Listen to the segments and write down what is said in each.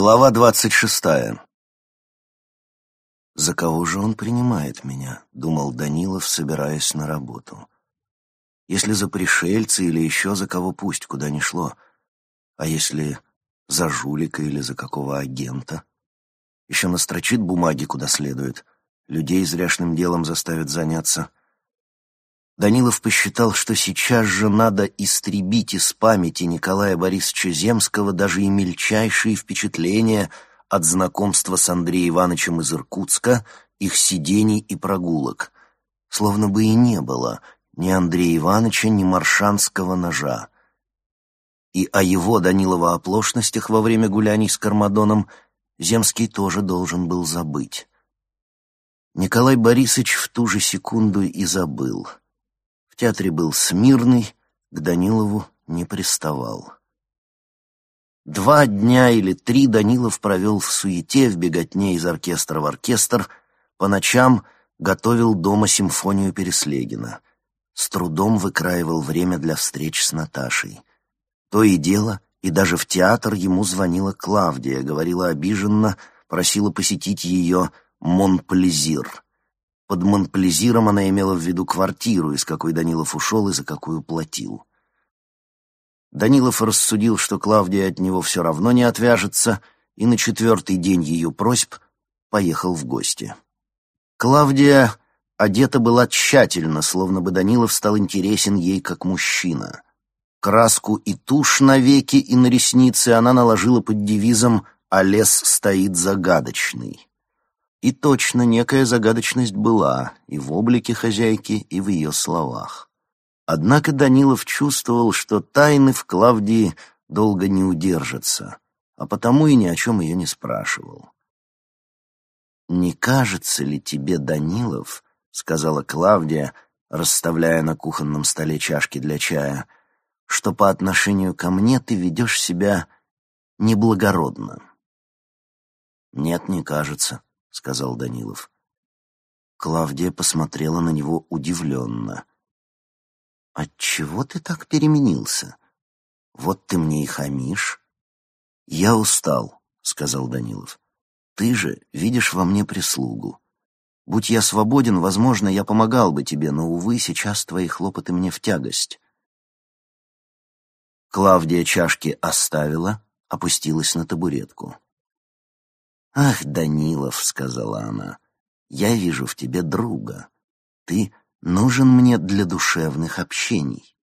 Глава двадцать шестая. «За кого же он принимает меня?» — думал Данилов, собираясь на работу. «Если за пришельца или еще за кого, пусть куда ни шло. А если за жулика или за какого агента? Еще настрочит бумаги куда следует, людей зряшным делом заставит заняться». Данилов посчитал, что сейчас же надо истребить из памяти Николая Борисовича Земского даже и мельчайшие впечатления от знакомства с Андреем Ивановичем из Иркутска, их сидений и прогулок. Словно бы и не было ни Андрея Ивановича, ни маршанского ножа. И о его Данилова оплошностях во время гуляний с Кармадоном Земский тоже должен был забыть. Николай Борисович в ту же секунду и забыл — театре был смирный, к Данилову не приставал. Два дня или три Данилов провел в суете, в беготне из оркестра в оркестр, по ночам готовил дома симфонию Переслегина. С трудом выкраивал время для встреч с Наташей. То и дело, и даже в театр ему звонила Клавдия, говорила обиженно, просила посетить ее «Монплезир». Под Монплезиром она имела в виду квартиру, из какой Данилов ушел и за какую платил. Данилов рассудил, что Клавдия от него все равно не отвяжется, и на четвертый день ее просьб поехал в гости. Клавдия одета была тщательно, словно бы Данилов стал интересен ей как мужчина. Краску и тушь на веки и на ресницы она наложила под девизом «А лес стоит загадочный». И точно некая загадочность была и в облике хозяйки, и в ее словах. Однако Данилов чувствовал, что тайны в Клавдии долго не удержатся, а потому и ни о чем ее не спрашивал. «Не кажется ли тебе, Данилов, — сказала Клавдия, расставляя на кухонном столе чашки для чая, — что по отношению ко мне ты ведешь себя неблагородно?» «Нет, не кажется», — сказал Данилов. Клавдия посмотрела на него удивленно. «Отчего ты так переменился? Вот ты мне и хамишь». «Я устал», — сказал Данилов. «Ты же видишь во мне прислугу. Будь я свободен, возможно, я помогал бы тебе, но, увы, сейчас твои хлопоты мне в тягость». Клавдия чашки оставила, опустилась на табуретку. «Ах, Данилов», — сказала она, — «я вижу в тебе друга. Ты нужен мне для душевных общений».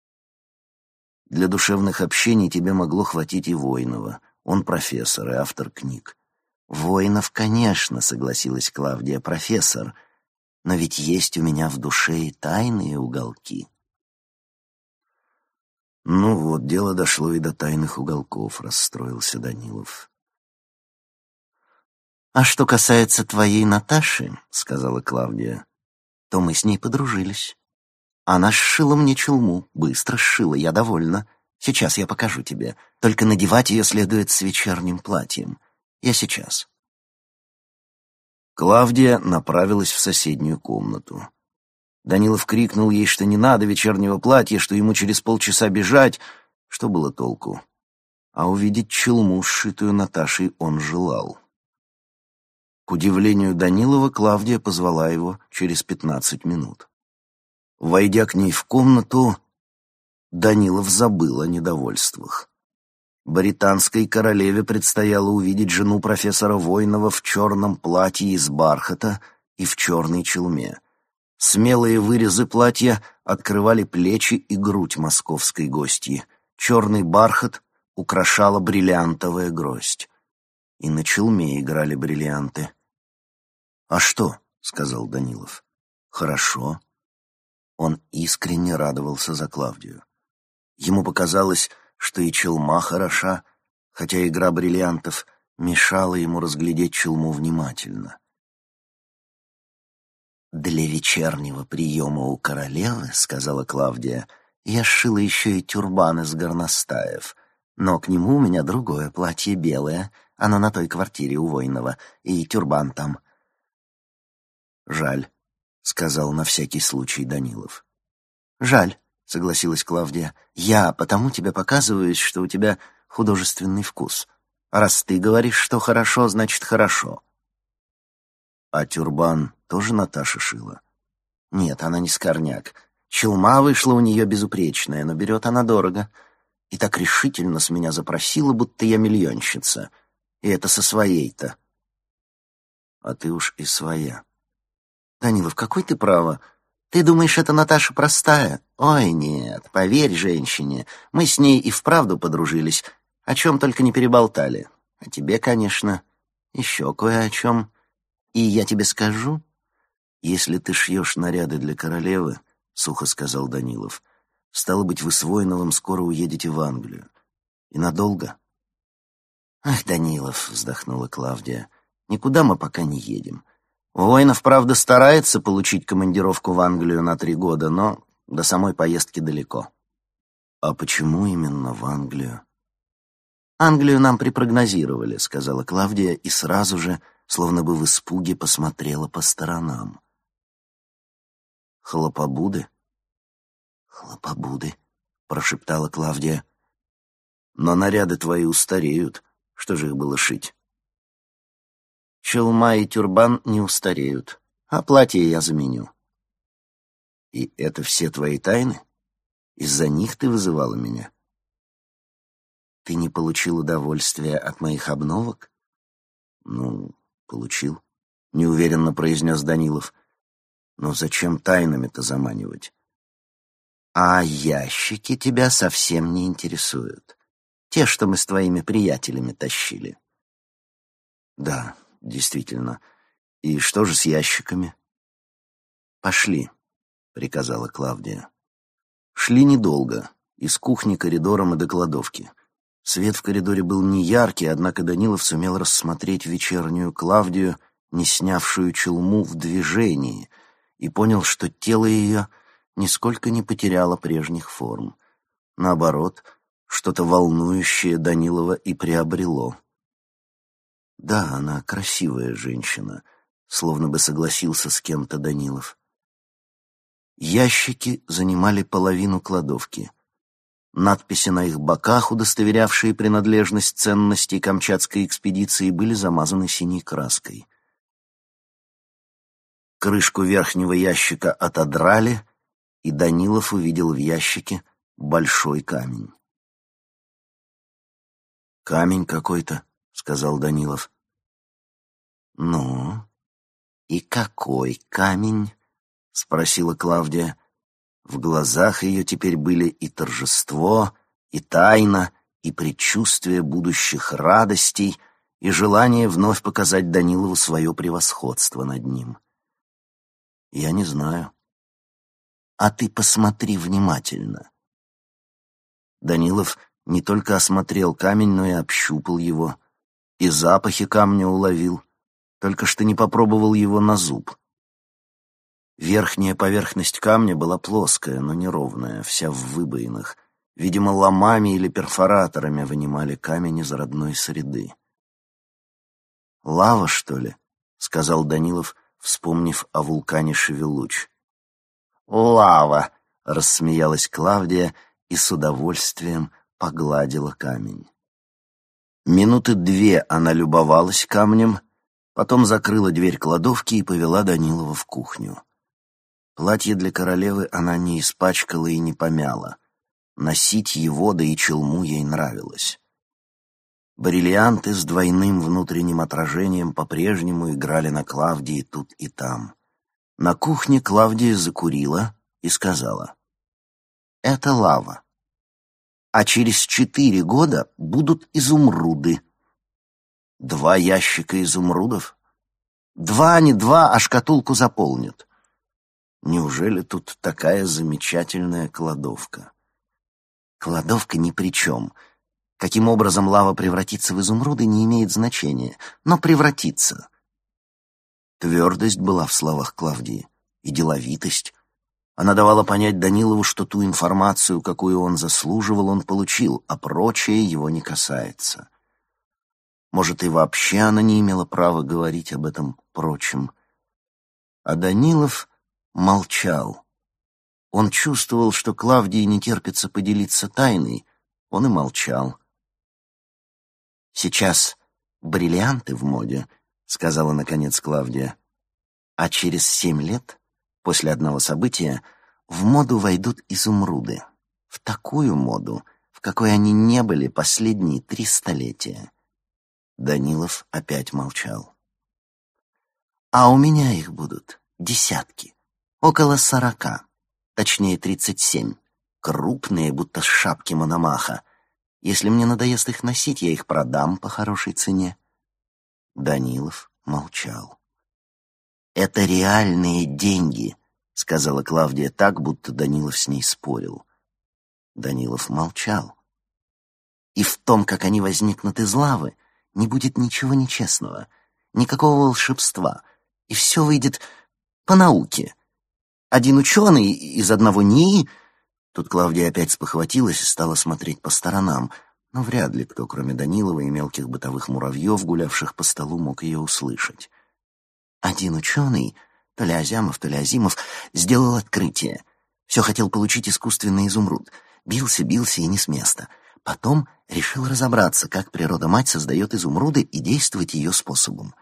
Для душевных общений тебе могло хватить и Воинова. Он профессор и автор книг. Воинов, конечно, согласилась Клавдия, профессор, но ведь есть у меня в душе и тайные уголки. Ну вот, дело дошло и до тайных уголков, расстроился Данилов. «А что касается твоей Наташи, — сказала Клавдия, — то мы с ней подружились. Она сшила мне челму, быстро сшила, я довольна. Сейчас я покажу тебе. Только надевать ее следует с вечерним платьем. Я сейчас». Клавдия направилась в соседнюю комнату. Данилов крикнул ей, что не надо вечернего платья, что ему через полчаса бежать. Что было толку? А увидеть челму, сшитую Наташей, он желал. К удивлению Данилова, Клавдия позвала его через пятнадцать минут. Войдя к ней в комнату, Данилов забыл о недовольствах. Британской королеве предстояло увидеть жену профессора Войнова в черном платье из бархата и в черной челме. Смелые вырезы платья открывали плечи и грудь московской гостьи. Черный бархат украшала бриллиантовая гроздь. И на челме играли бриллианты. «А что?» — сказал Данилов. «Хорошо». Он искренне радовался за Клавдию. Ему показалось, что и челма хороша, хотя игра бриллиантов мешала ему разглядеть челму внимательно. «Для вечернего приема у королевы, — сказала Клавдия, — я сшила еще и тюрбан из горностаев, но к нему у меня другое платье белое, оно на той квартире у Войнова, и тюрбан там. «Жаль», — сказал на всякий случай Данилов. «Жаль», — согласилась Клавдия. «Я потому тебе показываюсь, что у тебя художественный вкус. Раз ты говоришь, что хорошо, значит хорошо. А тюрбан тоже Наташа шила? Нет, она не скорняк. Челма вышла у нее безупречная, но берет она дорого. И так решительно с меня запросила, будто я миллионщица. И это со своей-то. А ты уж и своя. Данилов, какой ты право? Ты думаешь, это Наташа простая? Ой, нет, поверь женщине. Мы с ней и вправду подружились. О чем только не переболтали. О тебе, конечно. Еще кое о чем. И я тебе скажу, если ты шьешь наряды для королевы, — сухо сказал Данилов, — стало быть, вы с Воиновым скоро уедете в Англию. И надолго? Ах, Данилов, — вздохнула Клавдия, — никуда мы пока не едем. Воинов, правда, старается получить командировку в Англию на три года, но до самой поездки далеко. А почему именно в Англию? Англию нам припрогнозировали, сказала Клавдия и сразу же, словно бы в испуге, посмотрела по сторонам. Хлопобуды? Хлопобуды, прошептала Клавдия. Но наряды твои устареют. Что же их было шить? Челма и тюрбан не устареют, а платье я заменю. И это все твои тайны? Из-за них ты вызывала меня? Ты не получил удовольствия от моих обновок? Ну, получил, неуверенно произнес Данилов. Но зачем тайнами-то заманивать? А ящики тебя совсем не интересуют. Те, что мы с твоими приятелями тащили. Да, действительно. И что же с ящиками? Пошли, приказала Клавдия. Шли недолго, из кухни коридором и до кладовки. Свет в коридоре был не яркий, однако Данилов сумел рассмотреть вечернюю Клавдию, не снявшую челму в движении, и понял, что тело ее нисколько не потеряло прежних форм. Наоборот, что-то волнующее Данилова и приобрело. Да, она красивая женщина, словно бы согласился с кем-то Данилов. Ящики занимали половину кладовки. Надписи на их боках, удостоверявшие принадлежность ценностей Камчатской экспедиции, были замазаны синей краской. Крышку верхнего ящика отодрали, и Данилов увидел в ящике большой камень. «Камень какой-то», — сказал Данилов. «Ну, и какой камень?» — спросила Клавдия. В глазах ее теперь были и торжество, и тайна, и предчувствие будущих радостей, и желание вновь показать Данилову свое превосходство над ним. «Я не знаю». «А ты посмотри внимательно». Данилов не только осмотрел камень, но и общупал его, и запахи камня уловил, только что не попробовал его на зуб. Верхняя поверхность камня была плоская, но неровная, вся в выбоинах. Видимо, ломами или перфораторами вынимали камень из родной среды. «Лава, что ли?» — сказал Данилов, вспомнив о вулкане Шевелуч. «Лава!» — рассмеялась Клавдия и с удовольствием погладила камень. Минуты две она любовалась камнем, потом закрыла дверь кладовки и повела Данилова в кухню. Платье для королевы она не испачкала и не помяла. Носить его, да и челму ей нравилось. Бриллианты с двойным внутренним отражением по-прежнему играли на Клавдии тут и там. На кухне Клавдия закурила и сказала. «Это лава а через четыре года будут изумруды. Два ящика изумрудов? Два, не два, а шкатулку заполнят. Неужели тут такая замечательная кладовка? Кладовка ни при чем. Каким образом лава превратится в изумруды, не имеет значения, но превратится. Твердость была в словах Клавдии и деловитость, она давала понять Данилову, что ту информацию, какую он заслуживал, он получил, а прочее его не касается. Может, и вообще она не имела права говорить об этом прочем. А Данилов молчал. Он чувствовал, что Клавдии не терпится поделиться тайной, он и молчал. Сейчас бриллианты в моде, сказала наконец Клавдия. А через семь лет, после одного события, в моду войдут изумруды. В такую моду, в какой они не были последние три столетия. Данилов опять молчал. А у меня их будут десятки, около сорока, точнее тридцать семь, крупные, будто шапки мономаха. Если мне надоест их носить, я их продам по хорошей цене. Данилов молчал. «Это реальные деньги», — сказала Клавдия так, будто Данилов с ней спорил. Данилов молчал. «И в том, как они возникнут из лавы, не будет ничего нечестного, никакого волшебства, и все выйдет по науке. Один ученый из одного НИИ...» Тут Клавдия опять спохватилась и стала смотреть по сторонам, но вряд ли кто, кроме Данилова и мелких бытовых муравьев, гулявших по столу, мог ее услышать. Один ученый, то ли Азямов, то ли Азимов, сделал открытие. Все хотел получить искусственный изумруд. Бился, бился и не с места. Потом решил разобраться, как природа-мать создает изумруды и действовать ее способом.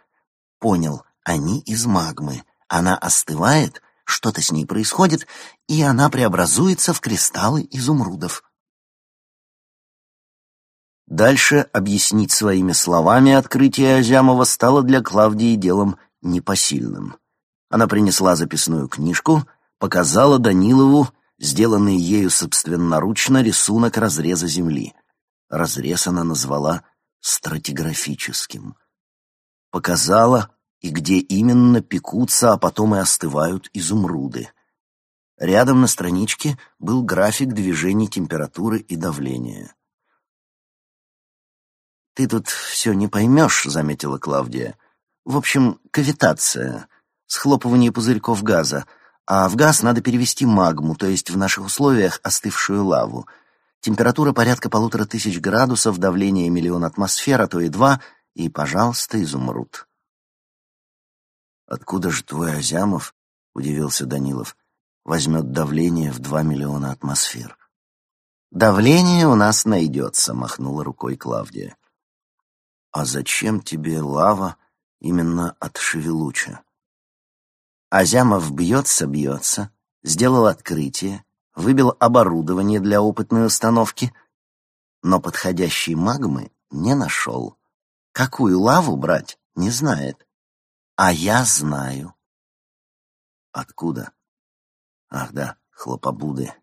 Понял, они из магмы. Она остывает, что-то с ней происходит, и она преобразуется в кристаллы изумрудов. Дальше объяснить своими словами открытие Азямова стало для Клавдии делом непосильным. Она принесла записную книжку, показала Данилову сделанный ею собственноручно рисунок разреза земли. Разрез она назвала стратиграфическим. Показала, и где именно пекутся, а потом и остывают изумруды. Рядом на страничке был график движений температуры и давления. «Ты тут все не поймешь», — заметила Клавдия. В общем, кавитация, схлопывание пузырьков газа, а в газ надо перевести магму, то есть в наших условиях остывшую лаву. Температура порядка полутора тысяч градусов, давление миллион атмосфер, а то и два, и, пожалуйста, изумруд. «Откуда же твой Азямов?» — удивился Данилов. «Возьмет давление в два миллиона атмосфер». «Давление у нас найдется», — махнула рукой Клавдия. «А зачем тебе лава именно от Шевелуча. Азямов бьется-бьется, сделал открытие, выбил оборудование для опытной установки, но подходящей магмы не нашел. Какую лаву брать, не знает. А я знаю. Откуда? Ах да, хлопобуды.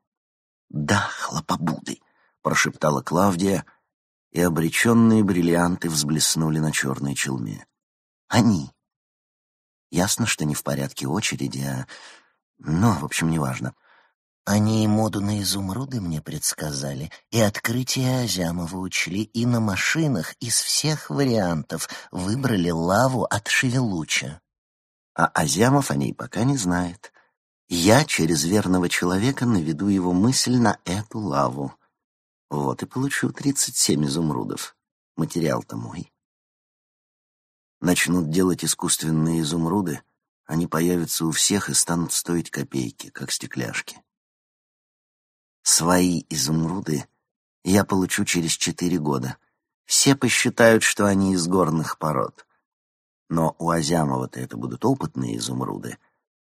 Да, хлопобуды, прошептала Клавдия, и обреченные бриллианты взблеснули на черной челме. Они. Ясно, что не в порядке очереди, а... Ну, в общем, неважно. Они и моду на изумруды мне предсказали, и открытие Азямова учли, и на машинах из всех вариантов выбрали лаву от Шевелуча. А Азямов о ней пока не знает. Я через верного человека наведу его мысль на эту лаву. Вот и получу тридцать семь изумрудов. Материал-то мой начнут делать искусственные изумруды, они появятся у всех и станут стоить копейки, как стекляшки. Свои изумруды я получу через четыре года. Все посчитают, что они из горных пород. Но у Азямова-то это будут опытные изумруды,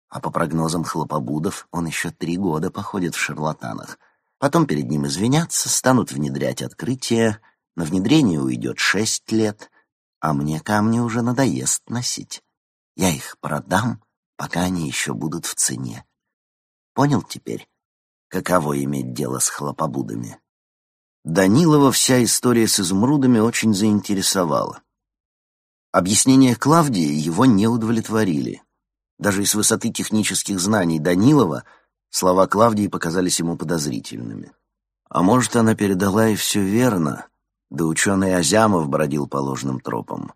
а по прогнозам хлопобудов он еще три года походит в шарлатанах. Потом перед ним извинятся, станут внедрять открытия, на внедрение уйдет шесть лет — а мне камни уже надоест носить. Я их продам, пока они еще будут в цене. Понял теперь, каково иметь дело с хлопобудами? Данилова вся история с изумрудами очень заинтересовала. Объяснения Клавдии его не удовлетворили. Даже из высоты технических знаний Данилова слова Клавдии показались ему подозрительными. А может, она передала и все верно, да ученый Азямов бродил по ложным тропам.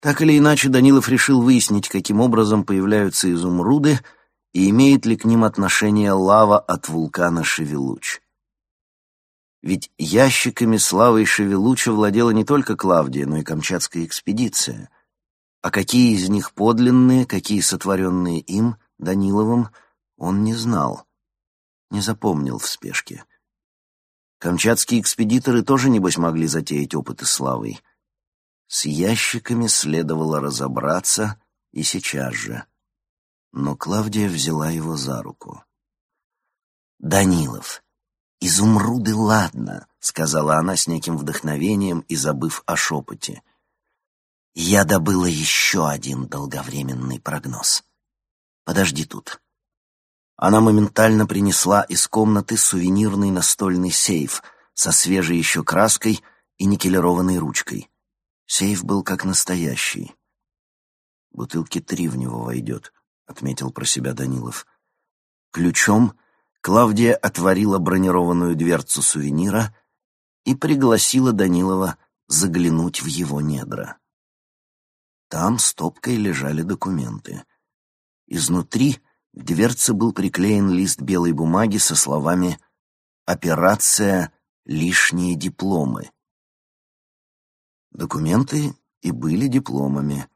Так или иначе, Данилов решил выяснить, каким образом появляются изумруды и имеет ли к ним отношение лава от вулкана Шевелуч. Ведь ящиками славы Шевелуча владела не только Клавдия, но и Камчатская экспедиция. А какие из них подлинные, какие сотворенные им, Даниловым, он не знал, не запомнил в спешке. Камчатские экспедиторы тоже, небось, могли затеять опыты славой. С ящиками следовало разобраться и сейчас же. Но Клавдия взяла его за руку. «Данилов, изумруды, ладно», — сказала она с неким вдохновением и забыв о шепоте. «Я добыла еще один долговременный прогноз. Подожди тут». Она моментально принесла из комнаты сувенирный настольный сейф со свежей еще краской и никелированной ручкой. Сейф был как настоящий. «Бутылки три в него войдет», — отметил про себя Данилов. Ключом Клавдия отворила бронированную дверцу сувенира и пригласила Данилова заглянуть в его недра. Там стопкой лежали документы. Изнутри к дверце был приклеен лист белой бумаги со словами «Операция «Лишние дипломы». Документы и были дипломами,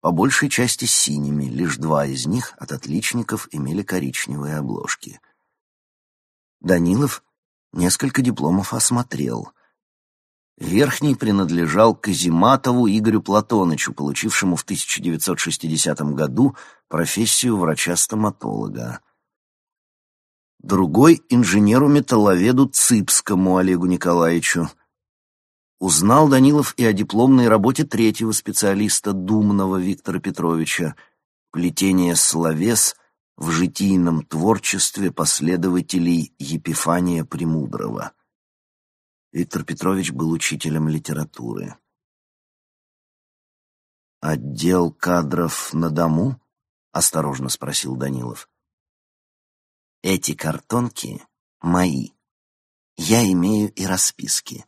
по большей части синими, лишь два из них от отличников имели коричневые обложки. Данилов несколько дипломов осмотрел. Верхний принадлежал Казиматову Игорю Платонычу, получившему в 1960 году профессию врача-стоматолога. Другой — инженеру-металловеду Цыпскому Олегу Николаевичу. Узнал Данилов и о дипломной работе третьего специалиста Думного Виктора Петровича «Плетение словес в житийном творчестве последователей Епифания Премудрого». Виктор Петрович был учителем литературы. «Отдел кадров на дому?» — осторожно спросил Данилов. «Эти картонки мои. Я имею и расписки.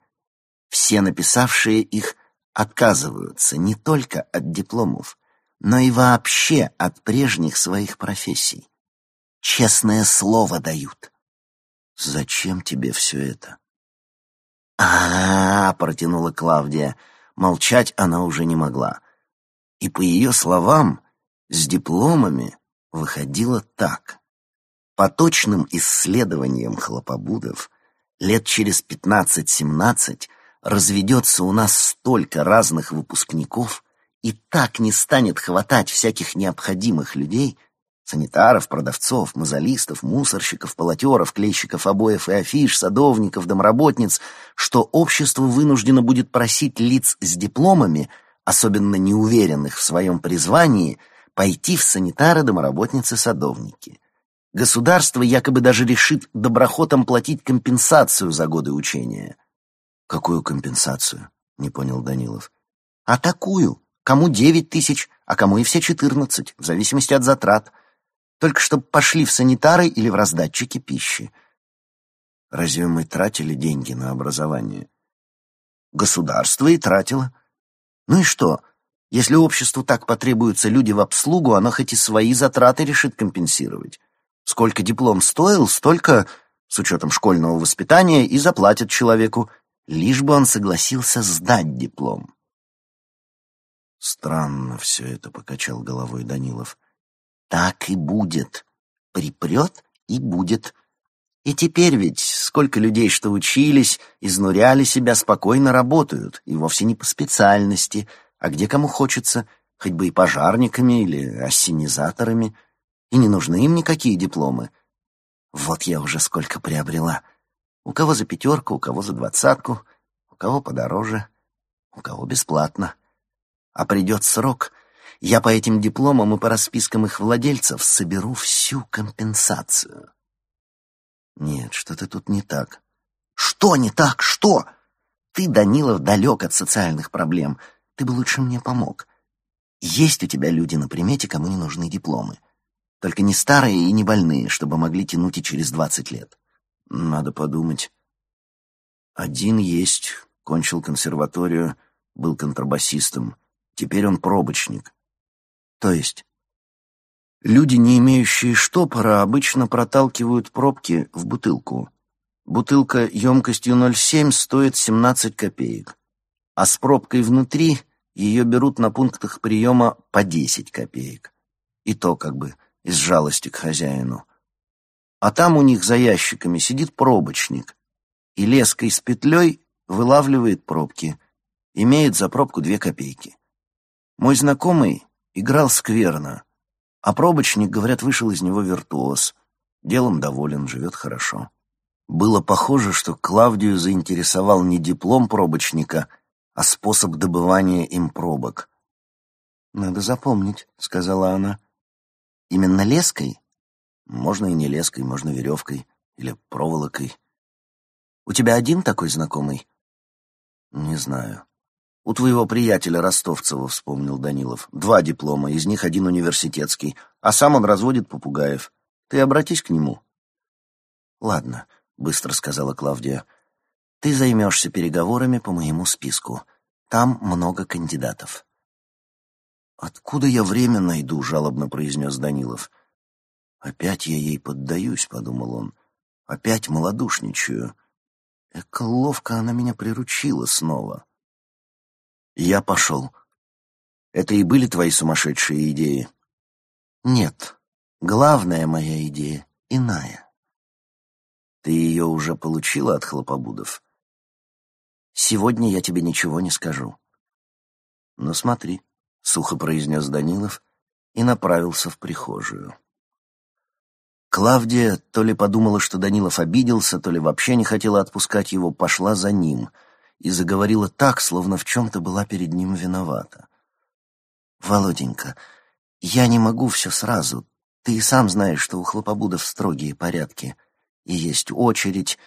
Все написавшие их отказываются не только от дипломов, но и вообще от прежних своих профессий. Честное слово дают. Зачем тебе все это? А, протянула Клавдия. Молчать она уже не могла. И по ее словам, с дипломами выходило так. По точным исследованиям хлопобудов, лет через пятнадцать-семнадцать разведется у нас столько разных выпускников, и так не станет хватать всяких необходимых людей — санитаров, продавцов, мозолистов, мусорщиков, полотеров, клейщиков обоев и афиш, садовников, домработниц, что общество вынуждено будет просить лиц с дипломами, особенно неуверенных в своем призвании, пойти в санитары, домработницы, садовники. Государство якобы даже решит доброхотам платить компенсацию за годы учения. «Какую компенсацию?» — не понял Данилов. «А такую. Кому девять тысяч, а кому и все четырнадцать, в зависимости от затрат только чтобы пошли в санитары или в раздатчики пищи. Разве мы тратили деньги на образование? Государство и тратило. Ну и что? Если обществу так потребуются люди в обслугу, оно хоть и свои затраты решит компенсировать. Сколько диплом стоил, столько, с учетом школьного воспитания, и заплатят человеку, лишь бы он согласился сдать диплом. Странно все это, — покачал головой Данилов. Так и будет. Припрет и будет. И теперь ведь сколько людей, что учились, изнуряли себя, спокойно работают, и вовсе не по специальности, а где кому хочется, хоть бы и пожарниками или ассенизаторами, и не нужны им никакие дипломы. Вот я уже сколько приобрела. У кого за пятерку, у кого за двадцатку, у кого подороже, у кого бесплатно. А придет срок, я по этим дипломам и по распискам их владельцев соберу всю компенсацию. Нет, что-то тут не так. Что не так? Что? Ты, Данилов, далек от социальных проблем. Ты бы лучше мне помог. Есть у тебя люди на примете, кому не нужны дипломы. Только не старые и не больные, чтобы могли тянуть и через двадцать лет. Надо подумать. Один есть, кончил консерваторию, был контрабасистом. Теперь он пробочник. То есть люди, не имеющие штопора, обычно проталкивают пробки в бутылку. Бутылка емкостью 0,7 стоит 17 копеек, а с пробкой внутри ее берут на пунктах приема по 10 копеек. И то как бы из жалости к хозяину. А там у них за ящиками сидит пробочник. и леской с петлей вылавливает пробки. Имеет за пробку две копейки. Мой знакомый играл скверно, а пробочник, говорят, вышел из него виртуоз. Делом доволен, живет хорошо. Было похоже, что Клавдию заинтересовал не диплом пробочника, а способ добывания им пробок. «Надо запомнить», — сказала она. «Именно леской?» «Можно и не леской, можно веревкой или проволокой». «У тебя один такой знакомый?» «Не знаю. У твоего приятеля Ростовцева, — вспомнил Данилов, — два диплома, из них один университетский, а сам он разводит попугаев. Ты обратись к нему». «Ладно», — быстро сказала Клавдия. «Ты займешься переговорами по моему списку. Там много кандидатов». «Откуда я время найду?» — жалобно произнес Данилов. «Опять я ей поддаюсь», — подумал он. «Опять малодушничаю. Эка ловко она меня приручила снова». Я пошел. Это и были твои сумасшедшие идеи? Нет. Главная моя идея иная. Ты ее уже получила от хлопобудов? Сегодня я тебе ничего не скажу. Ну смотри, — сухо произнес Данилов и направился в прихожую. Клавдия то ли подумала, что Данилов обиделся, то ли вообще не хотела отпускать его, пошла за ним — и заговорила так, словно в чем-то была перед ним виновата. «Володенька, я не могу все сразу. Ты и сам знаешь, что у хлопобудов строгие порядки. И есть очередь.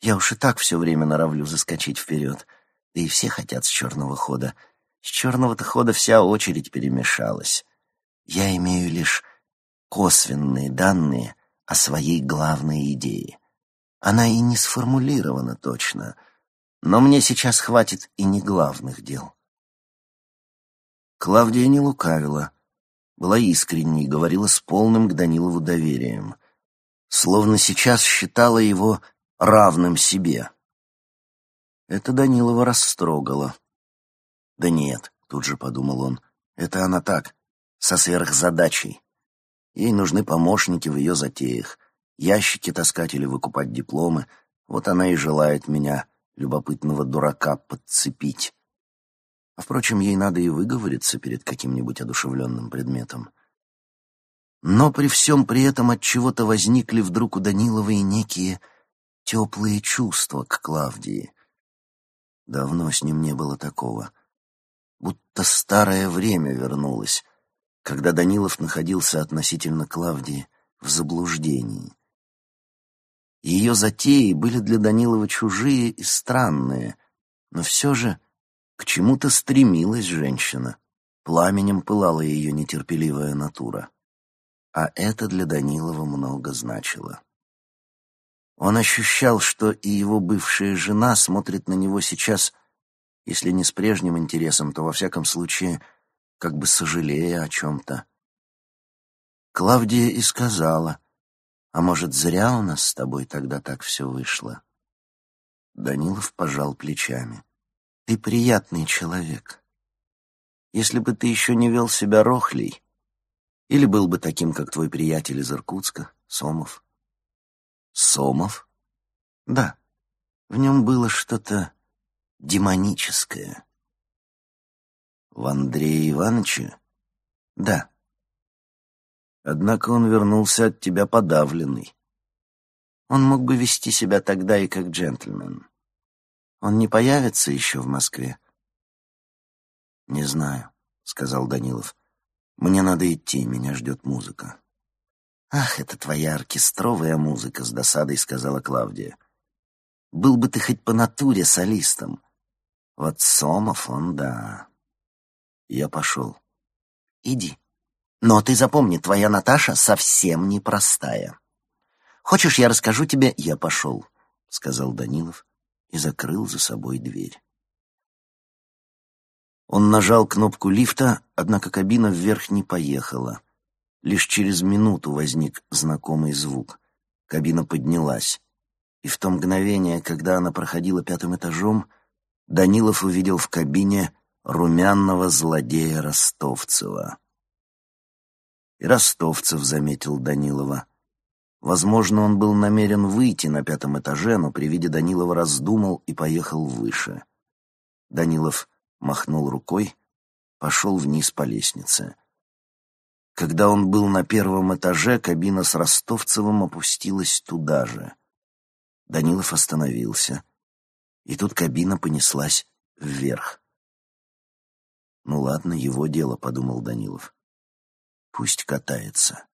Я уж и так все время норовлю заскочить вперед. Да и все хотят с черного хода. С черного-то хода вся очередь перемешалась. Я имею лишь косвенные данные о своей главной идее. Она и не сформулирована точно — но мне сейчас хватит и не главных дел. Клавдия не лукавила, была искренней, говорила с полным к Данилову доверием, словно сейчас считала его равным себе. Это Данилова растрогало. «Да нет», — тут же подумал он, — «это она так, со сверхзадачей. Ей нужны помощники в ее затеях, ящики таскать или выкупать дипломы, вот она и желает меня любопытного дурака подцепить. А, впрочем, ей надо и выговориться перед каким-нибудь одушевленным предметом. Но при всем при этом от чего то возникли вдруг у Даниловой некие теплые чувства к Клавдии. Давно с ним не было такого. Будто старое время вернулось, когда Данилов находился относительно Клавдии в заблуждении. Ее затеи были для Данилова чужие и странные, но все же к чему-то стремилась женщина. Пламенем пылала ее нетерпеливая натура. А это для Данилова много значило. Он ощущал, что и его бывшая жена смотрит на него сейчас, если не с прежним интересом, то во всяком случае, как бы сожалея о чем-то. Клавдия и сказала, а может, зря у нас с тобой тогда так все вышло?» Данилов пожал плечами. «Ты приятный человек. Если бы ты еще не вел себя рохлей, или был бы таким, как твой приятель из Иркутска, Сомов». «Сомов?» «Да, в нем было что-то демоническое». «В Андрее Ивановиче?» «Да». Однако он вернулся от тебя подавленный. Он мог бы вести себя тогда и как джентльмен. Он не появится еще в Москве? Не знаю, сказал Данилов. Мне надо идти, меня ждет музыка. Ах, это твоя оркестровая музыка, с досадой сказала Клавдия. Был бы ты хоть по натуре солистом. Вот Сомов он, да. Я пошел. Иди. Но ты запомни, твоя Наташа совсем непростая. Хочешь, я расскажу тебе? Я пошел, — сказал Данилов и закрыл за собой дверь. Он нажал кнопку лифта, однако кабина вверх не поехала. Лишь через минуту возник знакомый звук. Кабина поднялась. И в то мгновение, когда она проходила пятым этажом, Данилов увидел в кабине румяного злодея Ростовцева. И Ростовцев заметил Данилова. Возможно, он был намерен выйти на пятом этаже, но при виде Данилова раздумал и поехал выше. Данилов махнул рукой, пошел вниз по лестнице. Когда он был на первом этаже, кабина с Ростовцевым опустилась туда же. Данилов остановился, и тут кабина понеслась вверх. «Ну ладно, его дело», — подумал Данилов. «Пусть катается».